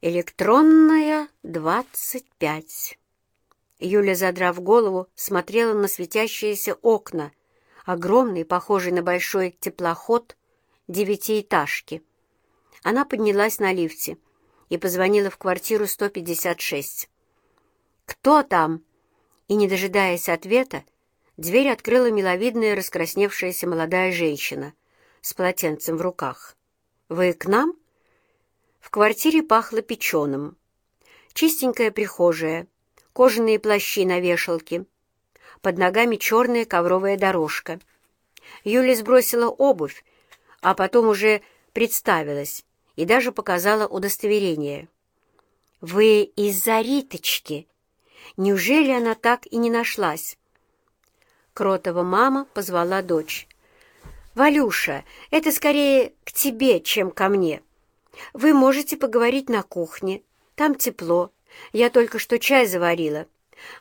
Электронная, двадцать пять. Юля, задрав голову, смотрела на светящиеся окна, огромный, похожий на большой теплоход, девятиэтажки. Она поднялась на лифте и позвонила в квартиру 156. «Кто там?» И, не дожидаясь ответа, дверь открыла миловидная раскрасневшаяся молодая женщина с полотенцем в руках. «Вы к нам?» В квартире пахло печеным. Чистенькая прихожая, кожаные плащи на вешалке. Под ногами черная ковровая дорожка. Юля сбросила обувь, а потом уже представилась и даже показала удостоверение. «Вы из-за Риточки? Неужели она так и не нашлась?» Кротова мама позвала дочь. «Валюша, это скорее к тебе, чем ко мне». Вы можете поговорить на кухне. Там тепло. Я только что чай заварила.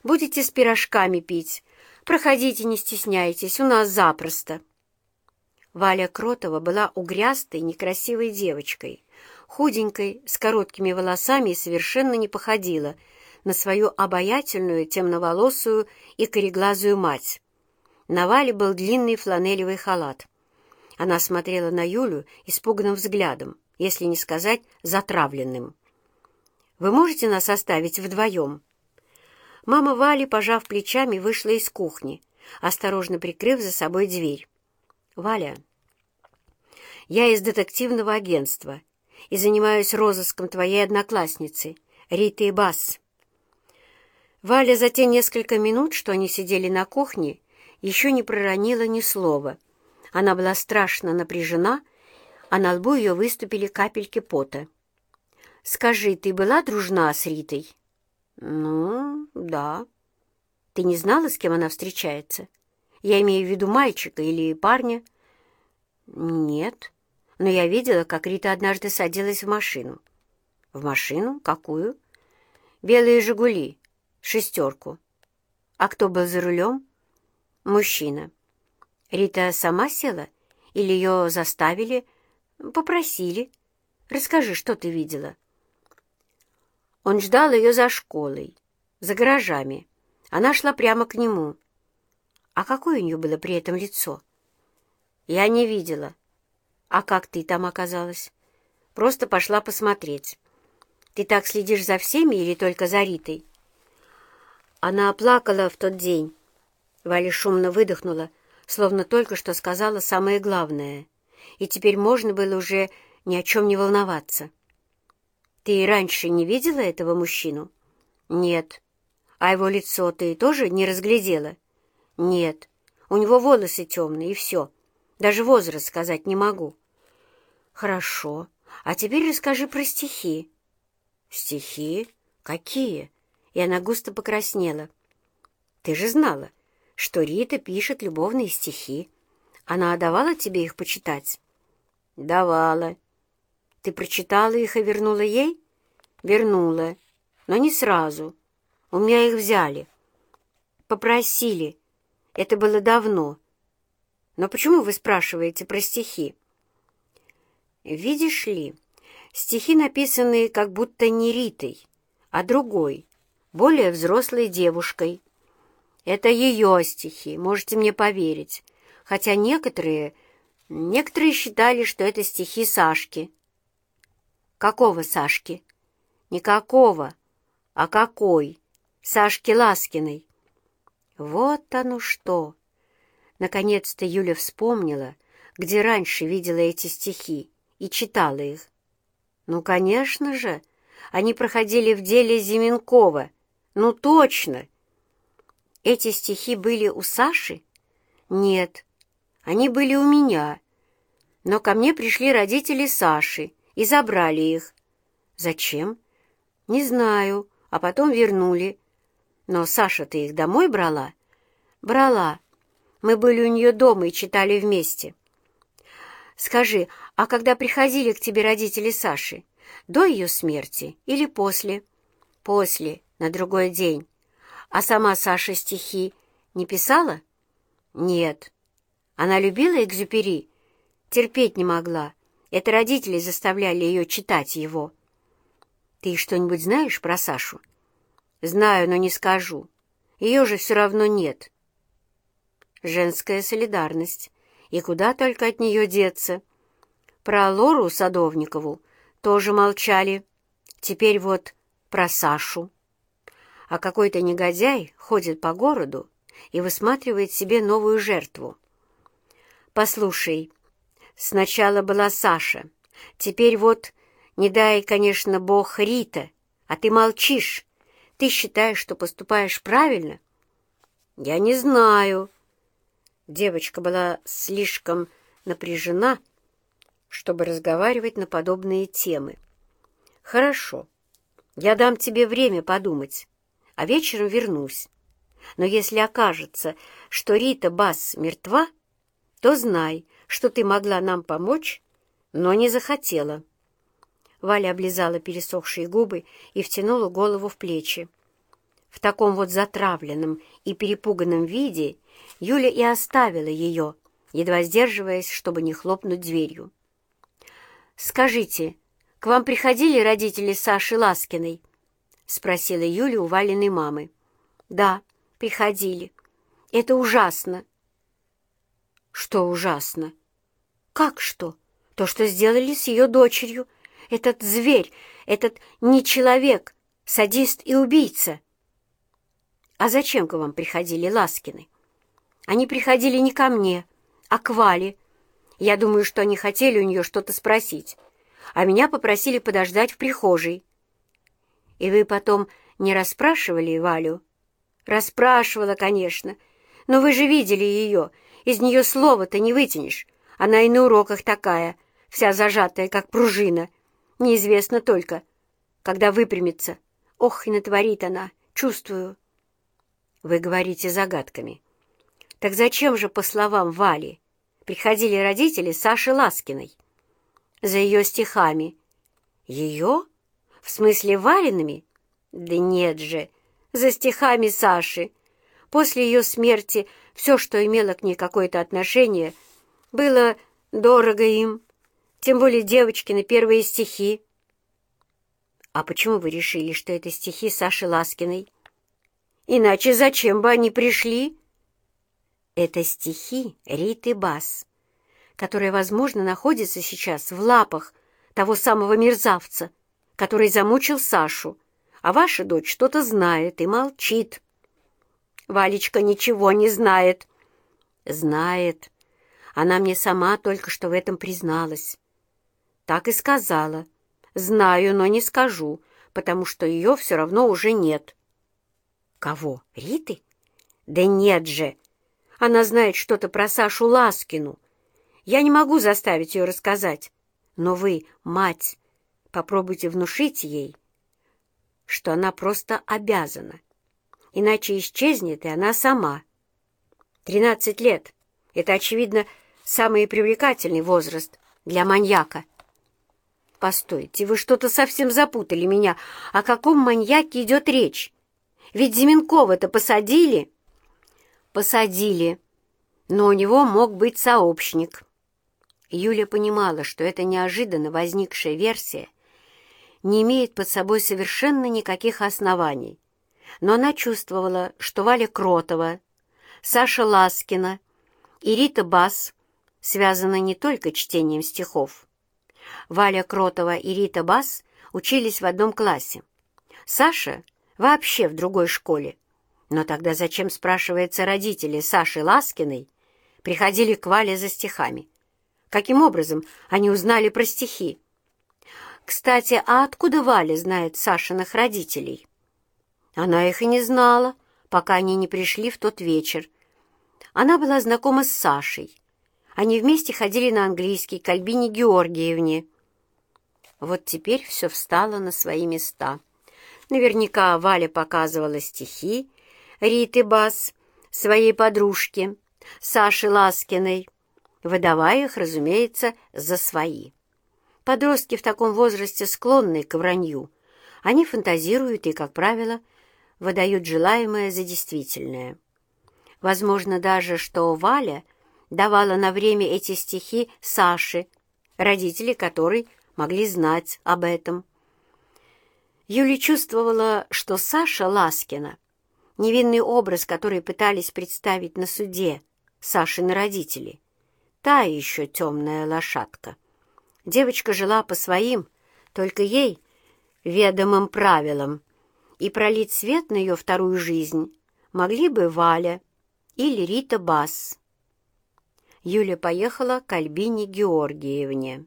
Будете с пирожками пить. Проходите, не стесняйтесь, у нас запросто. Валя Кротова была угрястой, некрасивой девочкой, худенькой, с короткими волосами и совершенно не походила на свою обаятельную, темноволосую и кореглазую мать. На Вале был длинный фланелевый халат. Она смотрела на Юлю испуганным взглядом если не сказать затравленным. «Вы можете нас оставить вдвоем?» Мама Вали, пожав плечами, вышла из кухни, осторожно прикрыв за собой дверь. «Валя, я из детективного агентства и занимаюсь розыском твоей одноклассницы, Риты Басс». Валя за те несколько минут, что они сидели на кухне, еще не проронила ни слова. Она была страшно напряжена а на лбу ее выступили капельки пота. «Скажи, ты была дружна с Ритой?» «Ну, да». «Ты не знала, с кем она встречается? Я имею в виду мальчика или парня?» «Нет, но я видела, как Рита однажды садилась в машину». «В машину? Какую?» «Белые «Жигули», шестерку». «А кто был за рулем?» «Мужчина». «Рита сама села? Или ее заставили?» «Попросили. Расскажи, что ты видела?» Он ждал ее за школой, за гаражами. Она шла прямо к нему. А какое у нее было при этом лицо? Я не видела. А как ты там оказалась? Просто пошла посмотреть. Ты так следишь за всеми или только за Ритой? Она оплакала в тот день. Валя шумно выдохнула, словно только что сказала самое главное — и теперь можно было уже ни о чем не волноваться. «Ты раньше не видела этого мужчину?» «Нет». «А его лицо ты тоже не разглядела?» «Нет. У него волосы темные, и все. Даже возраст сказать не могу». «Хорошо. А теперь расскажи про стихи». «Стихи? Какие?» И она густо покраснела. «Ты же знала, что Рита пишет любовные стихи. Она давала тебе их почитать?» «Давала». «Ты прочитала их и вернула ей?» «Вернула, но не сразу. У меня их взяли. Попросили. Это было давно. Но почему вы спрашиваете про стихи?» «Видишь ли, стихи написаны как будто не Ритой, а другой, более взрослой девушкой. Это ее стихи, можете мне поверить, хотя некоторые Некоторые считали, что это стихи Сашки. Какого Сашки? Никакого. А какой? Сашки Ласкиной. Вот оно что! Наконец-то Юля вспомнила, где раньше видела эти стихи и читала их. Ну, конечно же, они проходили в деле Зименкова. Ну, точно! Эти стихи были у Саши? Нет, они были у меня. Но ко мне пришли родители Саши и забрали их. Зачем? Не знаю, а потом вернули. Но Саша-то их домой брала? Брала. Мы были у нее дома и читали вместе. Скажи, а когда приходили к тебе родители Саши, до ее смерти или после? После, на другой день. А сама Саша стихи не писала? Нет. Она любила Экзюпери? Терпеть не могла. Это родители заставляли ее читать его. Ты что-нибудь знаешь про Сашу? Знаю, но не скажу. Ее же все равно нет. Женская солидарность. И куда только от нее деться. Про Лору Садовникову тоже молчали. Теперь вот про Сашу. А какой-то негодяй ходит по городу и высматривает себе новую жертву. Послушай, сначала была Саша, теперь вот, не дай, конечно, бог Рита, а ты молчишь. Ты считаешь, что поступаешь правильно? Я не знаю. Девочка была слишком напряжена, чтобы разговаривать на подобные темы. Хорошо, я дам тебе время подумать, а вечером вернусь. Но если окажется, что Рита Бас мертва, то знай, что ты могла нам помочь, но не захотела». Валя облизала пересохшие губы и втянула голову в плечи. В таком вот затравленном и перепуганном виде Юля и оставила ее, едва сдерживаясь, чтобы не хлопнуть дверью. «Скажите, к вам приходили родители Саши Ласкиной?» — спросила Юля у Валиной мамы. «Да, приходили. Это ужасно». «Что ужасно?» «Как что? То, что сделали с ее дочерью. Этот зверь, этот не человек, садист и убийца». «А зачем к вам приходили Ласкины?» «Они приходили не ко мне, а к Вале. Я думаю, что они хотели у нее что-то спросить, а меня попросили подождать в прихожей». «И вы потом не расспрашивали Валю?» «Расспрашивала, конечно. Но вы же видели ее, из нее слова-то не вытянешь. Она и на уроках такая, вся зажатая, как пружина. Неизвестно только, когда выпрямится. Ох, и натворит она, чувствую. Вы говорите загадками. Так зачем же, по словам Вали, приходили родители Саши Ласкиной? За ее стихами. Ее? В смысле Валиными? Да нет же, за стихами Саши. После ее смерти все, что имело к ней какое-то отношение, было дорого им, тем более девочкины первые стихи. А почему вы решили, что это стихи Саши Ласкиной? Иначе зачем бы они пришли? Это стихи Риты Бас, которая, возможно, находится сейчас в лапах того самого мерзавца, который замучил Сашу, а ваша дочь что-то знает и молчит. Валечка ничего не знает». «Знает. Она мне сама только что в этом призналась. Так и сказала. Знаю, но не скажу, потому что ее все равно уже нет». «Кого? Риты?» «Да нет же! Она знает что-то про Сашу Ласкину. Я не могу заставить ее рассказать. Но вы, мать, попробуйте внушить ей, что она просто обязана иначе исчезнет и она сама. Тринадцать лет — это, очевидно, самый привлекательный возраст для маньяка. Постойте, вы что-то совсем запутали меня. О каком маньяке идет речь? Ведь Зименкова-то посадили? Посадили, но у него мог быть сообщник. Юля понимала, что эта неожиданно возникшая версия не имеет под собой совершенно никаких оснований но она чувствовала, что Валя Кротова, Саша Ласкина и Рита Бас связаны не только чтением стихов. Валя Кротова и Рита Бас учились в одном классе. Саша вообще в другой школе. Но тогда зачем, спрашивается, родители Саши Ласкиной приходили к Вале за стихами? Каким образом они узнали про стихи? Кстати, а откуда Валя знает Сашиных родителей? Она их и не знала, пока они не пришли в тот вечер. Она была знакома с Сашей. Они вместе ходили на английский к Альбине Георгиевне. Вот теперь все встало на свои места. Наверняка Валя показывала стихи Риты Бас своей подружке, Саше Ласкиной, выдавая их, разумеется, за свои. Подростки в таком возрасте склонны к вранью. Они фантазируют и, как правило, выдают желаемое за действительное. Возможно даже, что Валя давала на время эти стихи Саше, родители которой могли знать об этом. Юля чувствовала, что Саша Ласкина, невинный образ, который пытались представить на суде Сашины родители, та еще темная лошадка. Девочка жила по своим, только ей, ведомым правилам, и пролить свет на ее вторую жизнь могли бы Валя или Рита Бас. Юля поехала к Альбине Георгиевне.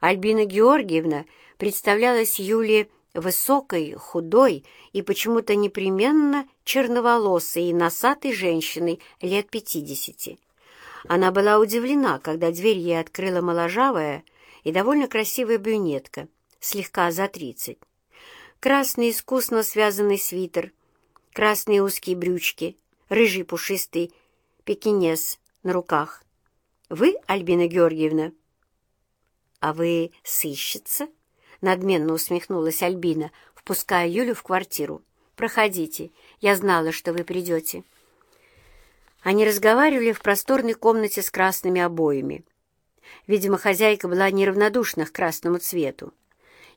Альбина Георгиевна представлялась Юле высокой, худой и почему-то непременно черноволосой и носатой женщиной лет пятидесяти. Она была удивлена, когда дверь ей открыла моложавая и довольно красивая брюнетка, слегка за тридцать. Красный искусно связанный свитер, красные узкие брючки, рыжий пушистый пекинес на руках. «Вы, Альбина Георгиевна?» «А вы сыщица?» — надменно усмехнулась Альбина, впуская Юлю в квартиру. «Проходите, я знала, что вы придете». Они разговаривали в просторной комнате с красными обоями. Видимо, хозяйка была неравнодушна к красному цвету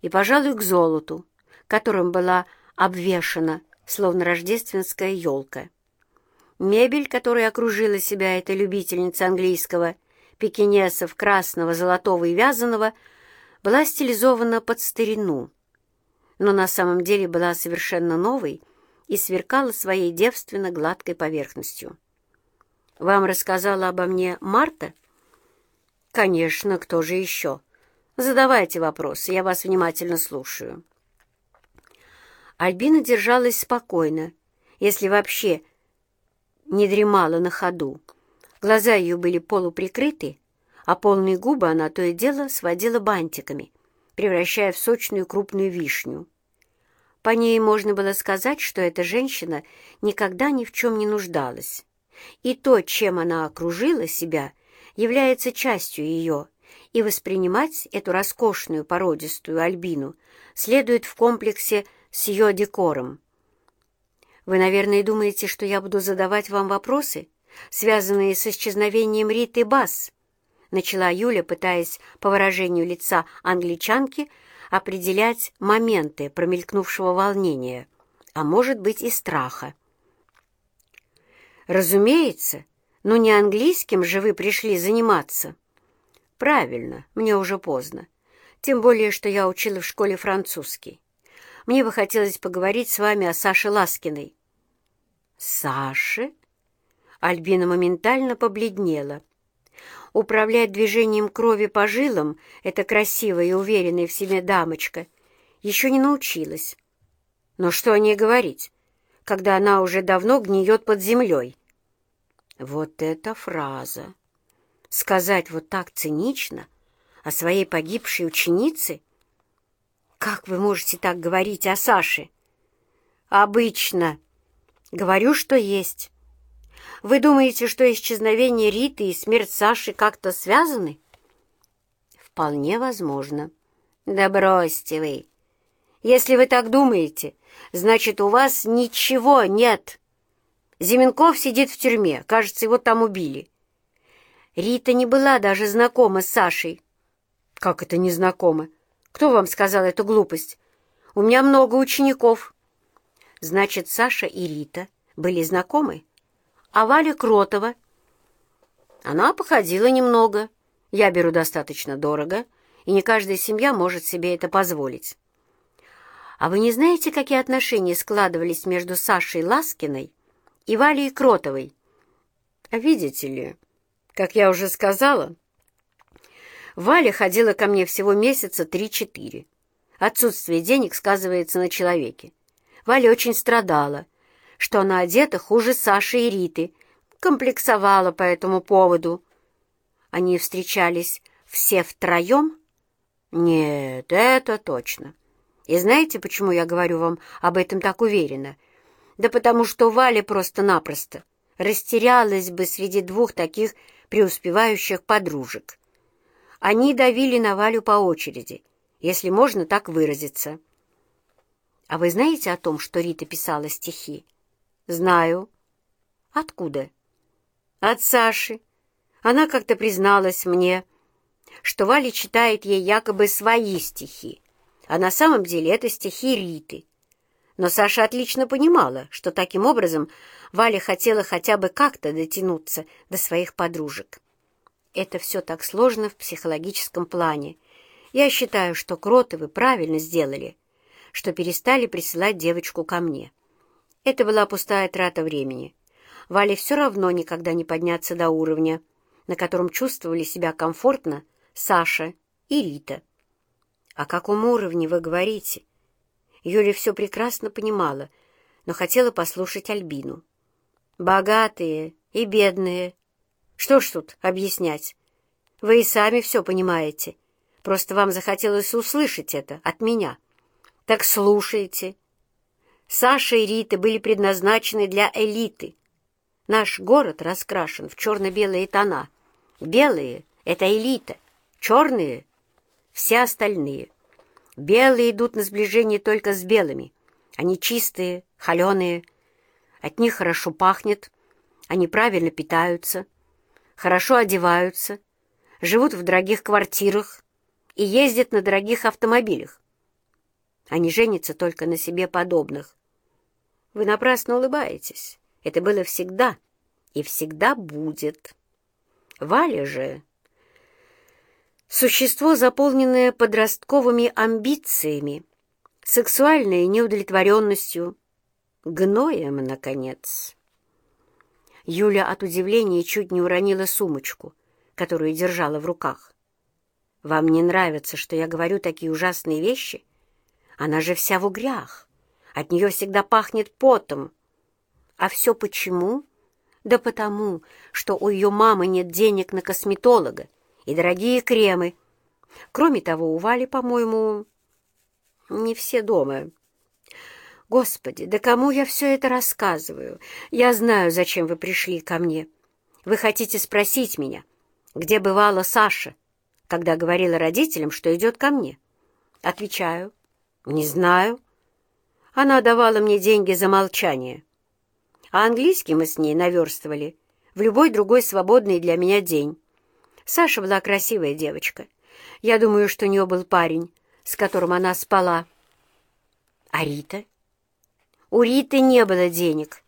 и, пожалуй, к золоту, которым была обвешана, словно рождественская елка. Мебель, которой окружила себя эта любительница английского — пекинесов красного, золотого и вязаного была стилизована под старину, но на самом деле была совершенно новой и сверкала своей девственно гладкой поверхностью. «Вам рассказала обо мне Марта?» «Конечно, кто же еще? Задавайте вопросы, я вас внимательно слушаю». Альбина держалась спокойно, если вообще не дремала на ходу. Глаза ее были полуприкрыты, а полные губы она то и дело сводила бантиками, превращая в сочную крупную вишню. По ней можно было сказать, что эта женщина никогда ни в чем не нуждалась. И то, чем она окружила себя, является частью ее, и воспринимать эту роскошную породистую Альбину следует в комплексе с ее декором. Вы, наверное, думаете, что я буду задавать вам вопросы? связанные с исчезновением Риты Бас, начала Юля, пытаясь по выражению лица англичанки определять моменты промелькнувшего волнения, а может быть и страха. «Разумеется, но не английским же вы пришли заниматься». «Правильно, мне уже поздно. Тем более, что я учила в школе французский. Мне бы хотелось поговорить с вами о Саше Ласкиной». «Саше?» Альбина моментально побледнела. Управлять движением крови по жилам эта красивая и уверенная в себе дамочка еще не научилась. Но что о ней говорить, когда она уже давно гниет под землей? Вот эта фраза! Сказать вот так цинично о своей погибшей ученице? Как вы можете так говорить о Саше? Обычно. Говорю, что есть. Вы думаете, что исчезновение Риты и смерть Саши как-то связаны? Вполне возможно. Да бросьте вы. Если вы так думаете, значит, у вас ничего нет. Зименков сидит в тюрьме, кажется, его там убили. Рита не была даже знакома с Сашей. Как это не знакома? Кто вам сказал эту глупость? У меня много учеников. Значит, Саша и Рита были знакомы? А Валя Кротова? Она походила немного. Я беру достаточно дорого, и не каждая семья может себе это позволить. А вы не знаете, какие отношения складывались между Сашей Ласкиной и Валей Кротовой? Видите ли, как я уже сказала, Валя ходила ко мне всего месяца три-четыре. Отсутствие денег сказывается на человеке. Валя очень страдала — что она одета хуже Саши и Риты, комплексовала по этому поводу. Они встречались все втроем? Нет, это точно. И знаете, почему я говорю вам об этом так уверенно? Да потому что Валя просто-напросто растерялась бы среди двух таких преуспевающих подружек. Они давили на Валю по очереди, если можно так выразиться. А вы знаете о том, что Рита писала стихи? «Знаю». «Откуда?» «От Саши. Она как-то призналась мне, что Валя читает ей якобы свои стихи, а на самом деле это стихи Риты. Но Саша отлично понимала, что таким образом Валя хотела хотя бы как-то дотянуться до своих подружек. Это все так сложно в психологическом плане. Я считаю, что Кротовы правильно сделали, что перестали присылать девочку ко мне. Это была пустая трата времени. Вале все равно никогда не подняться до уровня, на котором чувствовали себя комфортно Саша и Рита. «О каком уровне вы говорите?» Юля все прекрасно понимала, но хотела послушать Альбину. «Богатые и бедные. Что ж тут объяснять? Вы и сами все понимаете. Просто вам захотелось услышать это от меня. Так слушайте. Саша и Рита были предназначены для элиты. Наш город раскрашен в черно-белые тона. Белые — это элита, черные — все остальные. Белые идут на сближение только с белыми. Они чистые, холеные. От них хорошо пахнет, они правильно питаются, хорошо одеваются, живут в дорогих квартирах и ездят на дорогих автомобилях. Они женятся только на себе подобных. Вы напрасно улыбаетесь. Это было всегда и всегда будет. Валя же Существо, заполненное подростковыми амбициями, сексуальной неудовлетворенностью, гноем, наконец. Юля от удивления чуть не уронила сумочку, которую держала в руках. «Вам не нравится, что я говорю такие ужасные вещи? Она же вся в угрях, от нее всегда пахнет потом. А все почему? Да потому, что у ее мамы нет денег на косметолога, и дорогие кремы. Кроме того, у Вали, по-моему, не все дома. Господи, да кому я все это рассказываю? Я знаю, зачем вы пришли ко мне. Вы хотите спросить меня, где бывала Саша, когда говорила родителям, что идет ко мне? Отвечаю, не знаю. Она давала мне деньги за молчание. А английский мы с ней наверстывали в любой другой свободный для меня день. Саша была красивая девочка. Я думаю, что у нее был парень, с которым она спала. А Рита? У Риты не было денег,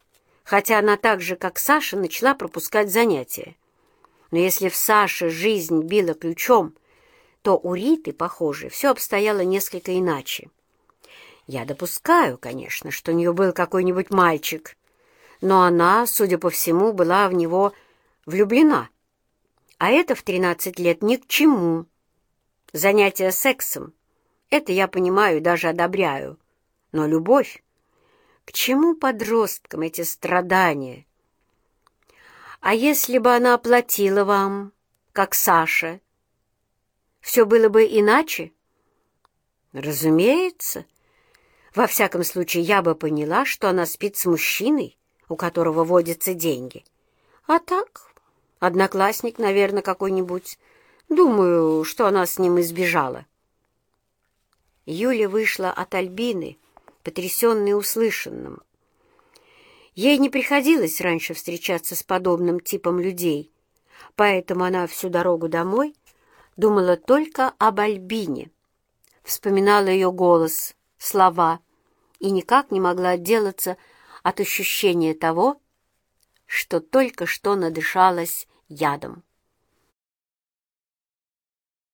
хотя она так же, как Саша, начала пропускать занятия. Но если в Саше жизнь била ключом, то у Риты, похоже, все обстояло несколько иначе. Я допускаю, конечно, что у нее был какой-нибудь мальчик, но она, судя по всему, была в него влюблена. А это в 13 лет ни к чему. Занятие сексом — это я понимаю даже одобряю. Но любовь? К чему подросткам эти страдания? А если бы она оплатила вам, как Саша, все было бы иначе? Разумеется. Во всяком случае, я бы поняла, что она спит с мужчиной, у которого водятся деньги. А так Одноклассник, наверное, какой-нибудь. Думаю, что она с ним избежала. Юля вышла от Альбины, потрясенной услышанным. Ей не приходилось раньше встречаться с подобным типом людей, поэтому она всю дорогу домой думала только об Альбине, вспоминала ее голос, слова и никак не могла отделаться от ощущения того, что только что надышалась ядом.